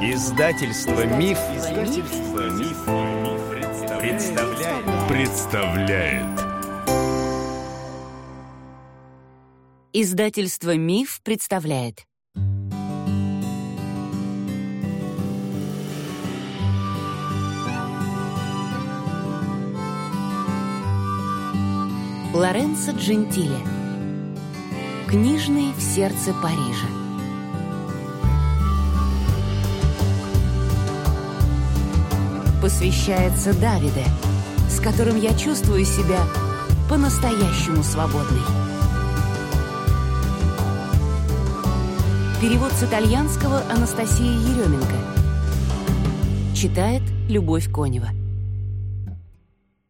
Издательство Миф, Издательство Миф, представляет. представляет. Издательство Миф представляет. Лоренцо Джентиле. Книжный в сердце Парижа. Посвящается Давиде, с которым я чувствую себя по-настоящему свободной. Перевод с итальянского Анастасии Еременко. Читает Любовь Конева.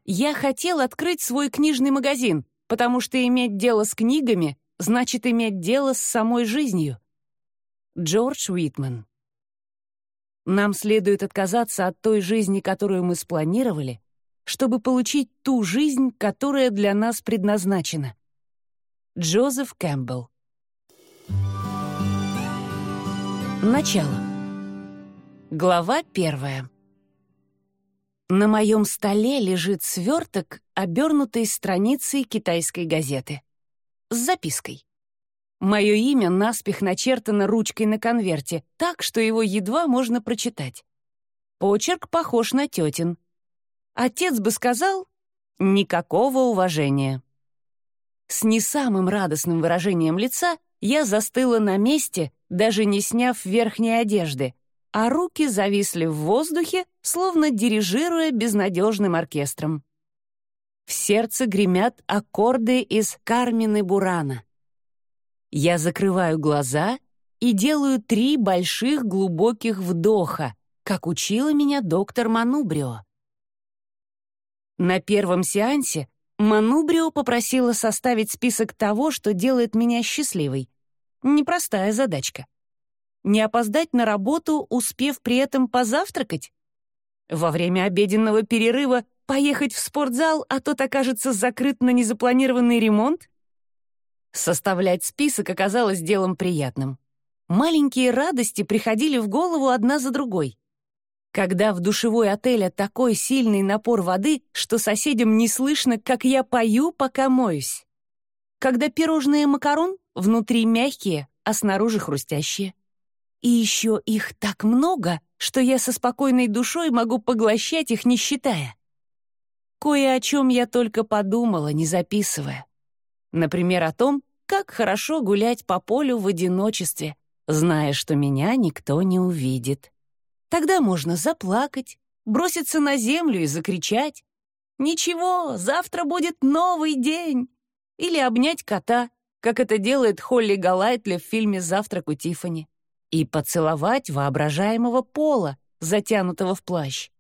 Я хотел открыть свой книжный магазин, потому что иметь дело с книгами значит иметь дело с самой жизнью. Джордж Уитман. Нам следует отказаться от той жизни, которую мы спланировали, чтобы получить ту жизнь, которая для нас предназначена. Джозеф Кэмпбелл. Начало. Глава первая. На моем столе лежит сверток, обернутый страницей китайской газеты. С запиской. Мое имя наспех начертано ручкой на конверте, так, что его едва можно прочитать. Почерк похож на тетин. Отец бы сказал «никакого уважения». С не самым радостным выражением лица я застыла на месте, даже не сняв верхней одежды, а руки зависли в воздухе, словно дирижируя безнадежным оркестром. В сердце гремят аккорды из Кармины Бурана. Я закрываю глаза и делаю три больших глубоких вдоха, как учила меня доктор Манубрио. На первом сеансе Манубрио попросила составить список того, что делает меня счастливой. Непростая задачка не опоздать на работу, успев при этом позавтракать? Во время обеденного перерыва поехать в спортзал, а тот окажется закрыт на незапланированный ремонт? Составлять список оказалось делом приятным. Маленькие радости приходили в голову одна за другой. Когда в душевой отеля такой сильный напор воды, что соседям не слышно, как я пою, пока моюсь. Когда пирожные макарон внутри мягкие, а снаружи хрустящие. И еще их так много, что я со спокойной душой могу поглощать их, не считая. Кое о чем я только подумала, не записывая. Например, о том, как хорошо гулять по полю в одиночестве, зная, что меня никто не увидит. Тогда можно заплакать, броситься на землю и закричать. «Ничего, завтра будет новый день!» Или обнять кота, как это делает Холли Галайтли в фильме «Завтрак у Тиффани» и поцеловать воображаемого пола, затянутого в плащ.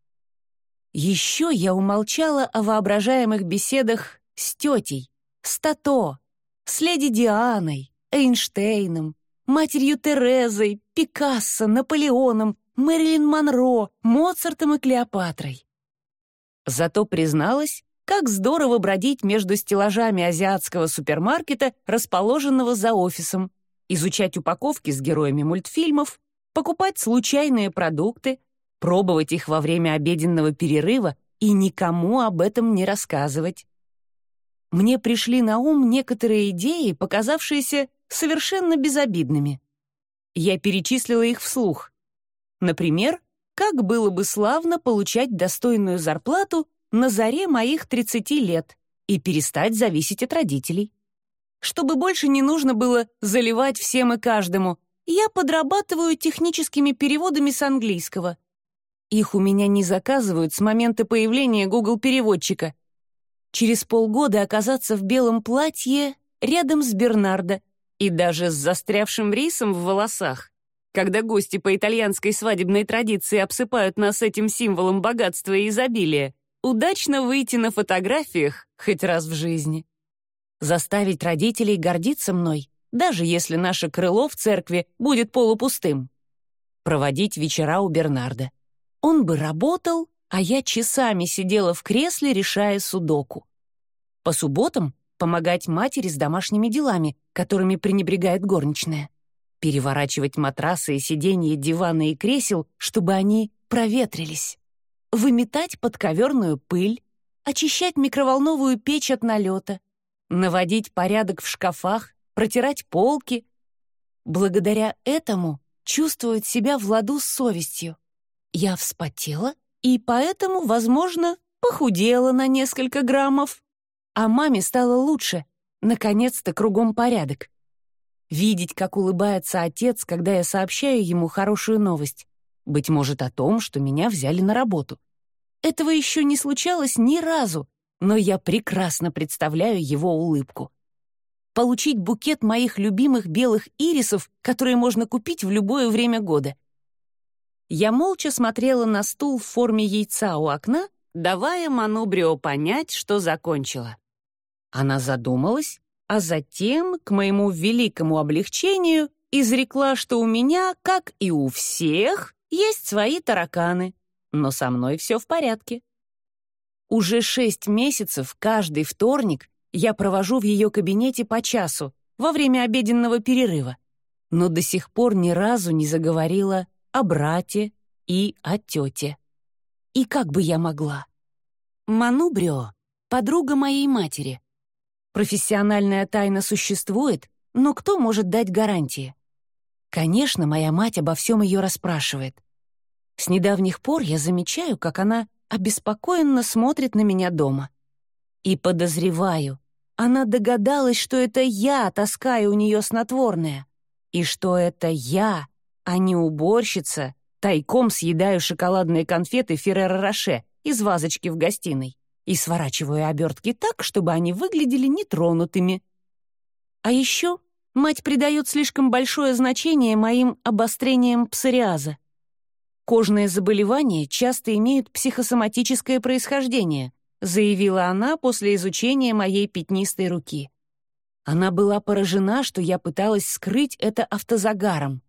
Еще я умолчала о воображаемых беседах с тетей, с Тато, с леди Дианой, Эйнштейном, матерью Терезой, Пикассо, Наполеоном, Мэрилин Монро, Моцартом и Клеопатрой. Зато призналась, как здорово бродить между стеллажами азиатского супермаркета, расположенного за офисом, изучать упаковки с героями мультфильмов, покупать случайные продукты, пробовать их во время обеденного перерыва и никому об этом не рассказывать. Мне пришли на ум некоторые идеи, показавшиеся совершенно безобидными. Я перечислила их вслух. Например, как было бы славно получать достойную зарплату на заре моих 30 лет и перестать зависеть от родителей. Чтобы больше не нужно было заливать всем и каждому, я подрабатываю техническими переводами с английского. Их у меня не заказывают с момента появления Google-переводчика. Через полгода оказаться в белом платье рядом с Бернардо и даже с застрявшим рисом в волосах. Когда гости по итальянской свадебной традиции обсыпают нас этим символом богатства и изобилия, удачно выйти на фотографиях хоть раз в жизни заставить родителей гордиться мной, даже если наше крыло в церкви будет полупустым. Проводить вечера у Бернарда. Он бы работал, а я часами сидела в кресле, решая судоку. По субботам помогать матери с домашними делами, которыми пренебрегает горничная. переворачивать матрасы и сиденья дивана и кресел, чтобы они проветрились, выметать подковерную пыль, очищать микроволновую печь от налета, наводить порядок в шкафах, протирать полки. Благодаря этому чувствует себя в ладу с совестью. Я вспотела и поэтому, возможно, похудела на несколько граммов. А маме стало лучше. Наконец-то кругом порядок. Видеть, как улыбается отец, когда я сообщаю ему хорошую новость. Быть может, о том, что меня взяли на работу. Этого еще не случалось ни разу, но я прекрасно представляю его улыбку. Получить букет моих любимых белых ирисов, которые можно купить в любое время года. Я молча смотрела на стул в форме яйца у окна, давая Манубрио понять, что закончила. Она задумалась, а затем, к моему великому облегчению, изрекла, что у меня, как и у всех, есть свои тараканы, но со мной все в порядке. Уже шесть месяцев каждый вторник я провожу в ее кабинете по часу во время обеденного перерыва, но до сих пор ни разу не заговорила о брате и о тете. И как бы я могла? Манубрио — подруга моей матери. Профессиональная тайна существует, но кто может дать гарантии? Конечно, моя мать обо всем ее расспрашивает. С недавних пор я замечаю, как она обеспокоенно смотрит на меня дома. И подозреваю, она догадалась, что это я таскаю у нее снотворное, и что это я, а не уборщица, тайком съедаю шоколадные конфеты Ферреро Роше из вазочки в гостиной и сворачиваю обертки так, чтобы они выглядели нетронутыми. А еще мать придает слишком большое значение моим обострениям псориаза. Кожные заболевания часто имеют психосоматическое происхождение, заявила она после изучения моей пятнистой руки. Она была поражена, что я пыталась скрыть это автозагаром.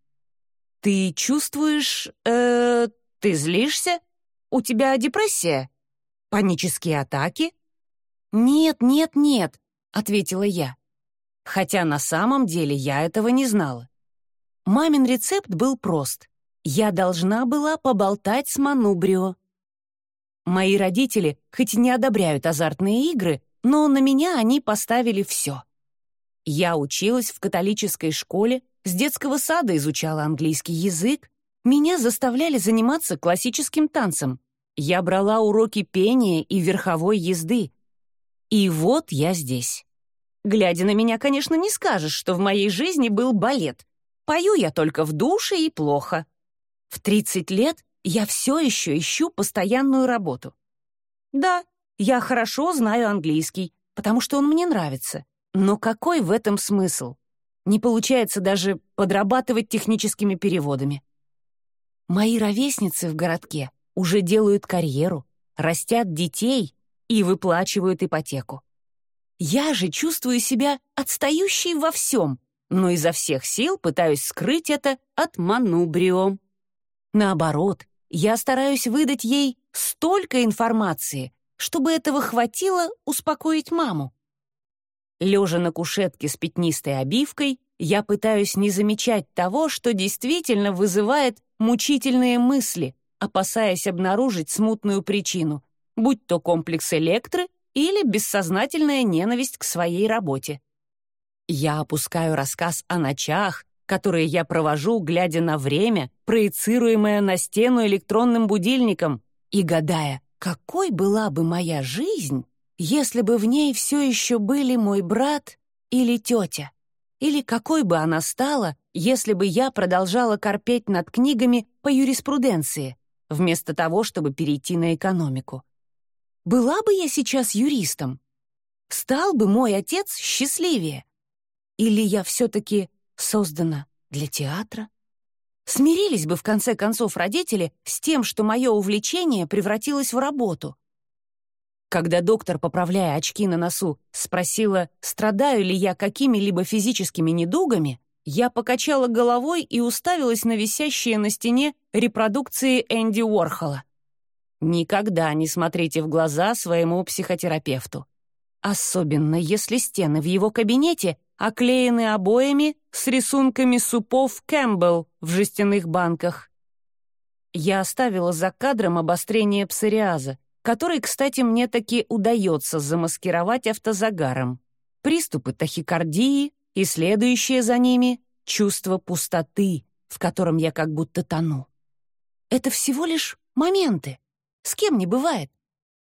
«Ты чувствуешь... э ты злишься? У тебя депрессия?» Панические атаки? «Нет, нет, нет», — ответила я. Хотя на самом деле я этого не знала. Мамин рецепт был прост. Я должна была поболтать с Манубрио. Мои родители хоть и не одобряют азартные игры, но на меня они поставили все. Я училась в католической школе, с детского сада изучала английский язык, меня заставляли заниматься классическим танцем, я брала уроки пения и верховой езды. И вот я здесь. Глядя на меня, конечно, не скажешь, что в моей жизни был балет. Пою я только в душе и плохо. В 30 лет я все еще ищу постоянную работу. Да, я хорошо знаю английский, потому что он мне нравится. Но какой в этом смысл? Не получается даже подрабатывать техническими переводами. Мои ровесницы в городке уже делают карьеру, растят детей и выплачивают ипотеку. Я же чувствую себя отстающей во всем, но изо всех сил пытаюсь скрыть это от Манубрио. Наоборот, я стараюсь выдать ей столько информации, чтобы этого хватило успокоить маму. Лежа на кушетке с пятнистой обивкой, я пытаюсь не замечать того, что действительно вызывает мучительные мысли, опасаясь обнаружить смутную причину, будь то комплекс электры или бессознательная ненависть к своей работе. Я опускаю рассказ о ночах, которые я провожу, глядя на время, проецируемое на стену электронным будильником, и гадая, какой была бы моя жизнь, если бы в ней все еще были мой брат или тетя, или какой бы она стала, если бы я продолжала корпеть над книгами по юриспруденции, вместо того, чтобы перейти на экономику. Была бы я сейчас юристом? Стал бы мой отец счастливее? Или я все-таки создана для театра? Смирились бы, в конце концов, родители с тем, что мое увлечение превратилось в работу. Когда доктор, поправляя очки на носу, спросила, страдаю ли я какими-либо физическими недугами, я покачала головой и уставилась на висящие на стене репродукции Энди Уорхола. Никогда не смотрите в глаза своему психотерапевту. Особенно если стены в его кабинете оклеены обоями с рисунками супов Кэмпбелл в жестяных банках. Я оставила за кадром обострение псориаза, который, кстати, мне таки удается замаскировать автозагаром. Приступы тахикардии и следующее за ними — чувство пустоты, в котором я как будто тону. Это всего лишь моменты. С кем не бывает.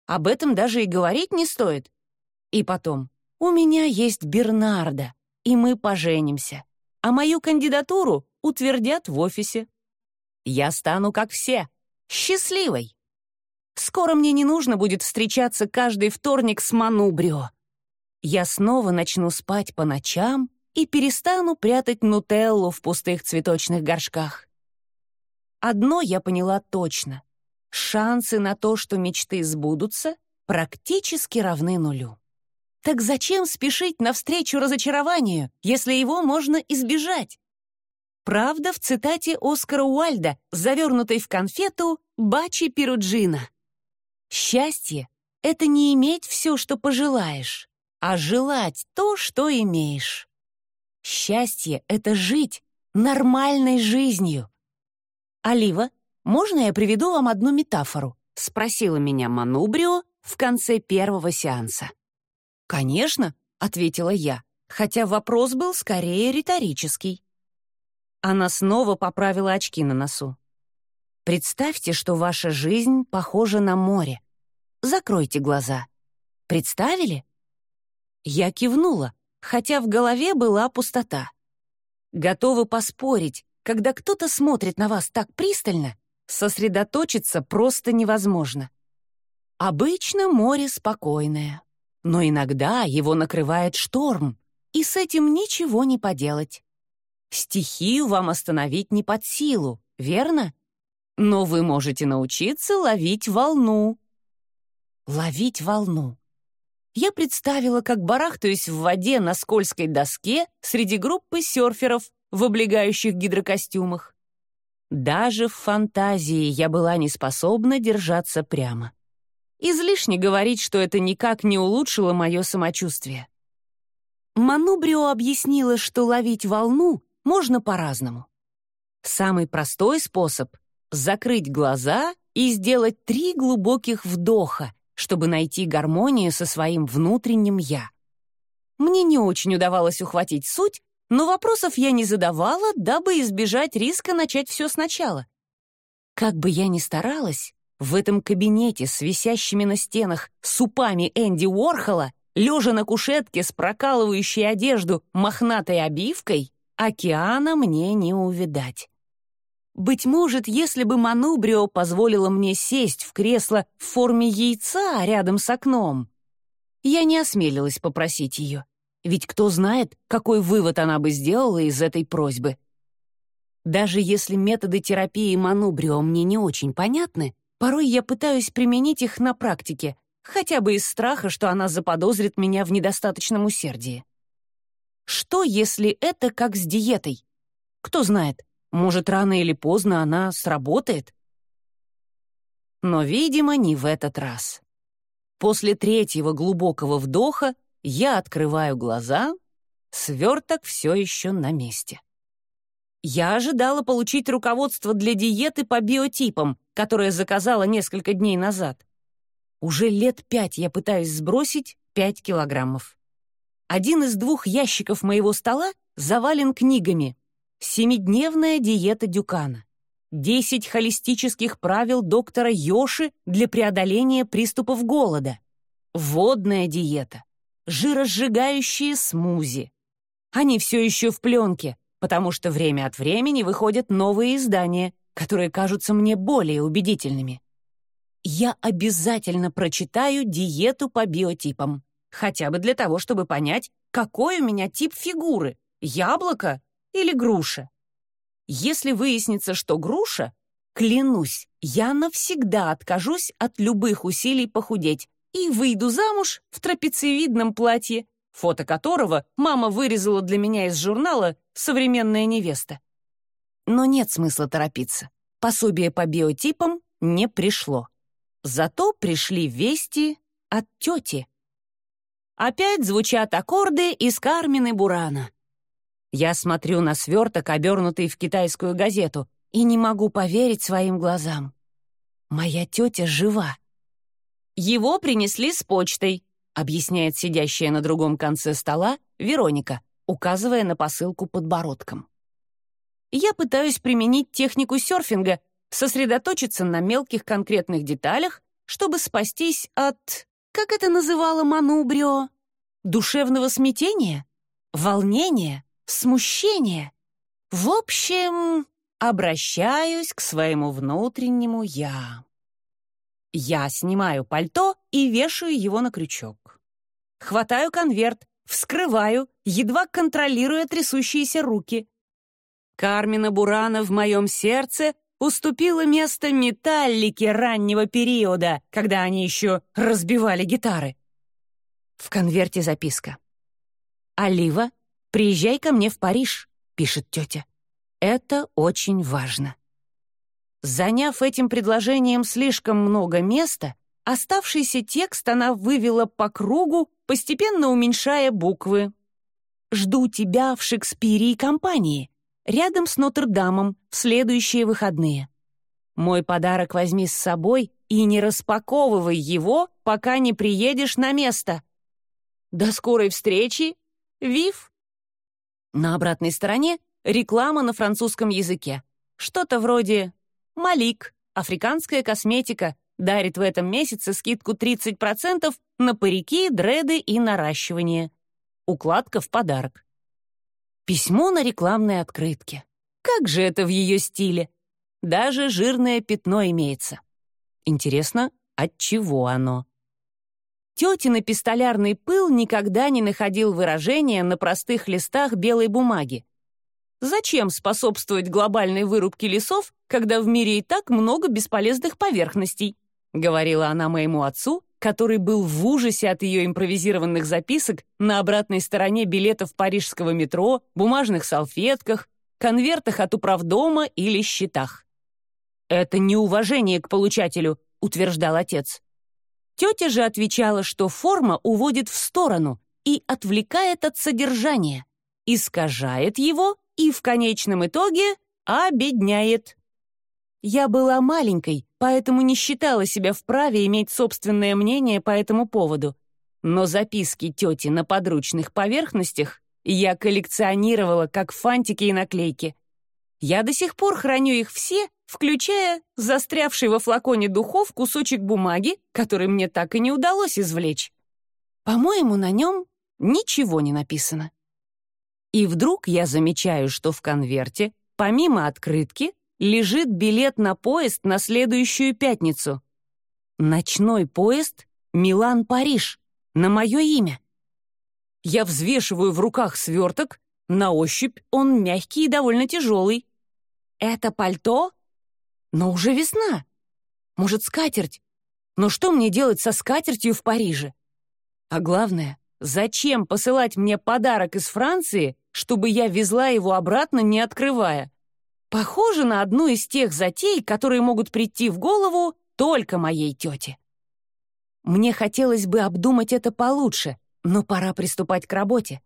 Об этом даже и говорить не стоит. И потом, у меня есть Бернарда, и мы поженимся. А мою кандидатуру утвердят в офисе. Я стану как все, счастливой. Скоро мне не нужно будет встречаться каждый вторник с Манубрио. Я снова начну спать по ночам и перестану прятать нутеллу в пустых цветочных горшках. Одно я поняла точно. Шансы на то, что мечты сбудутся, практически равны нулю. Так зачем спешить навстречу разочарованию, если его можно избежать? Правда в цитате Оскара Уальда, завернутой в конфету «Бачи Перуджина». Счастье — это не иметь все, что пожелаешь, а желать то, что имеешь. Счастье — это жить нормальной жизнью. «Олива, можно я приведу вам одну метафору?» — спросила меня Манубрио в конце первого сеанса. «Конечно», — ответила я, хотя вопрос был скорее риторический. Она снова поправила очки на носу. Представьте, что ваша жизнь похожа на море. Закройте глаза. Представили? Я кивнула, хотя в голове была пустота. Готовы поспорить, когда кто-то смотрит на вас так пристально, сосредоточиться просто невозможно. Обычно море спокойное, но иногда его накрывает шторм, и с этим ничего не поделать. Стихию вам остановить не под силу, верно? Но вы можете научиться ловить волну. Ловить волну. Я представила, как барахтаюсь в воде на скользкой доске среди группы серферов в облегающих гидрокостюмах. Даже в фантазии я была не способна держаться прямо. Излишне говорить, что это никак не улучшило мое самочувствие. Манубрио объяснила, что ловить волну можно по-разному. Самый простой способ — закрыть глаза и сделать три глубоких вдоха, чтобы найти гармонию со своим внутренним «я». Мне не очень удавалось ухватить суть, но вопросов я не задавала, дабы избежать риска начать все сначала. Как бы я ни старалась, в этом кабинете с висящими на стенах супами Энди Уорхола, лежа на кушетке с прокалывающей одежду мохнатой обивкой, океана мне не увидать. Быть может, если бы Манубрио позволила мне сесть в кресло в форме яйца рядом с окном, я не осмелилась попросить ее. Ведь кто знает, какой вывод она бы сделала из этой просьбы. Даже если методы терапии Манубрио мне не очень понятны, порой я пытаюсь применить их на практике, хотя бы из страха, что она заподозрит меня в недостаточном усердии. Что, если это как с диетой? Кто знает, может, рано или поздно она сработает? Но, видимо, не в этот раз. После третьего глубокого вдоха я открываю глаза, сверток все еще на месте. Я ожидала получить руководство для диеты по биотипам, которое заказала несколько дней назад. Уже лет пять я пытаюсь сбросить пять килограммов. Один из двух ящиков моего стола завален книгами. «Семидневная диета Дюкана», «Десять холистических правил доктора Йоши для преодоления приступов голода», «Водная диета», жиросжигающие смузи. Они все еще в пленке, потому что время от времени выходят новые издания, которые кажутся мне более убедительными. Я обязательно прочитаю диету по биотипам, хотя бы для того, чтобы понять, какой у меня тип фигуры — яблоко или груша. Если выяснится, что груша, клянусь, я навсегда откажусь от любых усилий похудеть, и выйду замуж в трапециевидном платье, фото которого мама вырезала для меня из журнала «Современная невеста». Но нет смысла торопиться. Пособие по биотипам не пришло. Зато пришли вести от тети. Опять звучат аккорды из Кармины Бурана. Я смотрю на сверток, обернутый в китайскую газету, и не могу поверить своим глазам. Моя тетя жива. Его принесли с почтой, объясняет сидящая на другом конце стола Вероника, указывая на посылку подбородком. Я пытаюсь применить технику серфинга, сосредоточиться на мелких конкретных деталях, чтобы спастись от... Как это называла Манубрио? Душевного смятения? Волнения? Смущения? В общем, обращаюсь к своему внутреннему «я». Я снимаю пальто и вешаю его на крючок. Хватаю конверт, вскрываю, едва контролируя трясущиеся руки. Кармина Бурана в моем сердце уступила место металлике раннего периода, когда они еще разбивали гитары. В конверте записка. «Олива, приезжай ко мне в Париж», — пишет тетя. «Это очень важно». Заняв этим предложением слишком много места, оставшийся текст она вывела по кругу, постепенно уменьшая буквы. «Жду тебя в Шекспире и компании рядом с Нотр-Дамом в следующие выходные. Мой подарок возьми с собой и не распаковывай его, пока не приедешь на место. До скорой встречи, Вив. На обратной стороне реклама на французском языке. Что-то вроде «Малик, африканская косметика, дарит в этом месяце скидку 30% на парики, дреды и наращивание. Укладка в подарок. Письмо на рекламной открытке. Как же это в ее стиле? Даже жирное пятно имеется. Интересно, от чего оно? Тетина пистолярный пыл никогда не находил выражения на простых листах белой бумаги. Зачем способствовать глобальной вырубке лесов, когда в мире и так много бесполезных поверхностей? Говорила она моему отцу, который был в ужасе от ее импровизированных записок на обратной стороне билетов парижского метро, бумажных салфетках, конвертах от управдома или счетах. «Это неуважение к получателю», — утверждал отец. Тетя же отвечала, что форма уводит в сторону и отвлекает от содержания, искажает его и в конечном итоге обедняет. Я была маленькой, поэтому не считала себя вправе иметь собственное мнение по этому поводу. Но записки тети на подручных поверхностях я коллекционировала как фантики и наклейки. Я до сих пор храню их все, включая застрявший во флаконе духов кусочек бумаги, который мне так и не удалось извлечь. По-моему, на нем ничего не написано. И вдруг я замечаю, что в конверте, помимо открытки, лежит билет на поезд на следующую пятницу. Ночной поезд Милан-Париж на мое имя. Я взвешиваю в руках сверток, на ощупь он мягкий и довольно тяжелый. Это пальто? Но уже весна. Может, скатерть? Но что мне делать со скатертью в Париже? А главное, зачем посылать мне подарок из Франции, чтобы я везла его обратно, не открывая? Похоже на одну из тех затей, которые могут прийти в голову только моей тете. Мне хотелось бы обдумать это получше, но пора приступать к работе.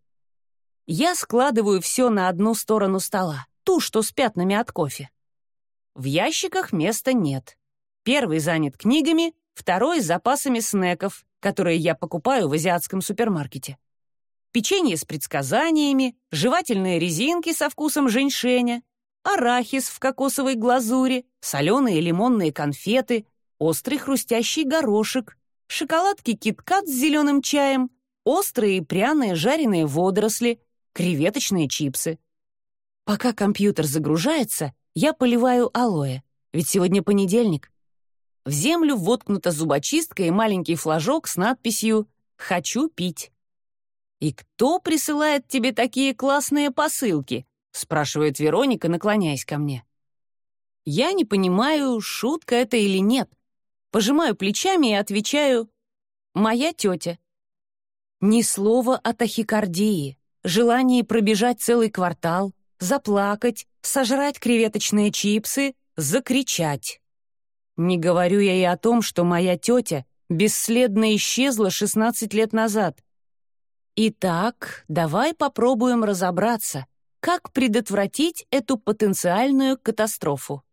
Я складываю все на одну сторону стола, ту, что с пятнами от кофе. В ящиках места нет. Первый занят книгами, второй — запасами снеков, которые я покупаю в азиатском супермаркете. Печенье с предсказаниями, жевательные резинки со вкусом женьшеня, арахис в кокосовой глазури, соленые лимонные конфеты, острый хрустящий горошек, шоколадки киткат с зеленым чаем, острые и пряные жареные водоросли, креветочные чипсы. Пока компьютер загружается, я поливаю алоэ, ведь сегодня понедельник. В землю воткнута зубочистка и маленький флажок с надписью «Хочу пить». «И кто присылает тебе такие классные посылки?» — спрашивает Вероника, наклоняясь ко мне. Я не понимаю, шутка это или нет. Пожимаю плечами и отвечаю «Моя тетя». Ни слова о тахикардии, желании пробежать целый квартал, заплакать, сожрать креветочные чипсы, закричать. Не говорю я и о том, что моя тетя бесследно исчезла 16 лет назад. Итак, давай попробуем разобраться, как предотвратить эту потенциальную катастрофу.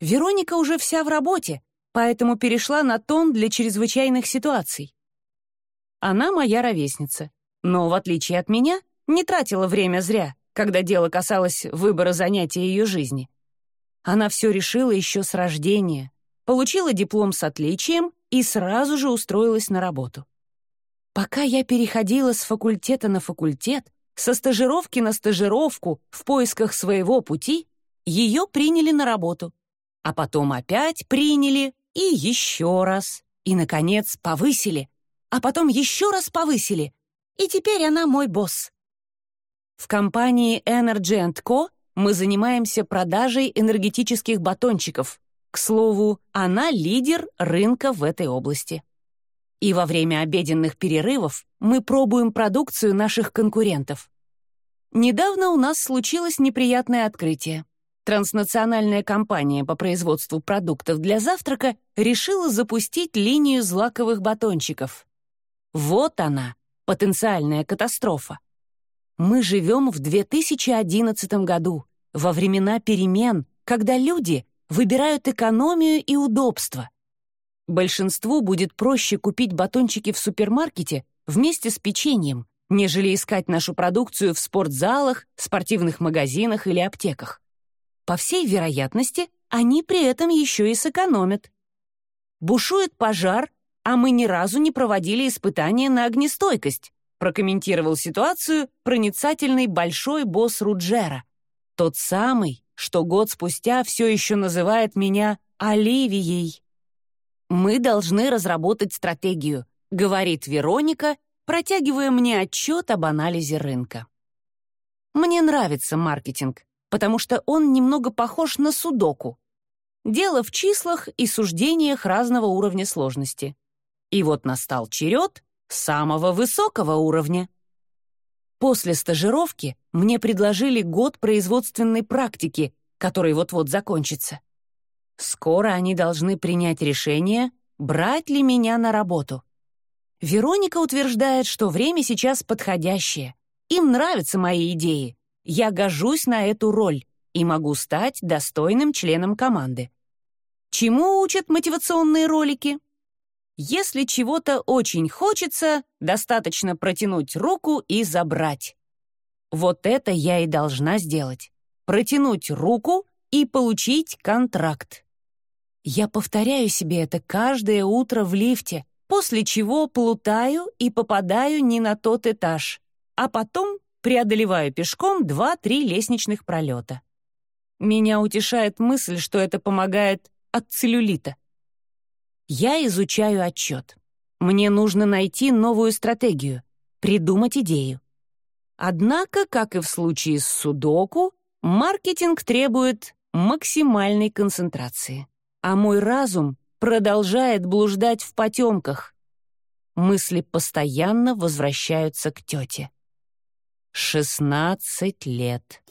Вероника уже вся в работе, поэтому перешла на тон для чрезвычайных ситуаций. Она моя ровесница, но, в отличие от меня, не тратила время зря, когда дело касалось выбора занятия ее жизни. Она все решила еще с рождения, получила диплом с отличием и сразу же устроилась на работу. Пока я переходила с факультета на факультет, со стажировки на стажировку в поисках своего пути, ее приняли на работу, а потом опять приняли и еще раз, и, наконец, повысили, а потом еще раз повысили, и теперь она мой босс. В компании Energy Co. мы занимаемся продажей энергетических батончиков. К слову, она лидер рынка в этой области. И во время обеденных перерывов мы пробуем продукцию наших конкурентов. Недавно у нас случилось неприятное открытие. Транснациональная компания по производству продуктов для завтрака решила запустить линию злаковых батончиков. Вот она, потенциальная катастрофа. Мы живем в 2011 году, во времена перемен, когда люди выбирают экономию и удобство. Большинству будет проще купить батончики в супермаркете вместе с печеньем, нежели искать нашу продукцию в спортзалах, спортивных магазинах или аптеках. По всей вероятности, они при этом еще и сэкономят. Бушует пожар, а мы ни разу не проводили испытания на огнестойкость, прокомментировал ситуацию проницательный большой босс Руджера. Тот самый, что год спустя все еще называет меня Оливией. «Мы должны разработать стратегию», — говорит Вероника, протягивая мне отчет об анализе рынка. Мне нравится маркетинг, потому что он немного похож на судоку. Дело в числах и суждениях разного уровня сложности. И вот настал черед самого высокого уровня. После стажировки мне предложили год производственной практики, который вот-вот закончится. Скоро они должны принять решение, брать ли меня на работу. Вероника утверждает, что время сейчас подходящее. Им нравятся мои идеи. Я гожусь на эту роль и могу стать достойным членом команды. Чему учат мотивационные ролики? Если чего-то очень хочется, достаточно протянуть руку и забрать. Вот это я и должна сделать. Протянуть руку и получить контракт. Я повторяю себе это каждое утро в лифте, после чего плутаю и попадаю не на тот этаж, а потом преодолеваю пешком два-три лестничных пролета. Меня утешает мысль, что это помогает от целлюлита. Я изучаю отчет. Мне нужно найти новую стратегию, придумать идею. Однако, как и в случае с судоку, маркетинг требует максимальной концентрации. А мой разум продолжает блуждать в потемках. Мысли постоянно возвращаются к тете. Шестнадцать лет.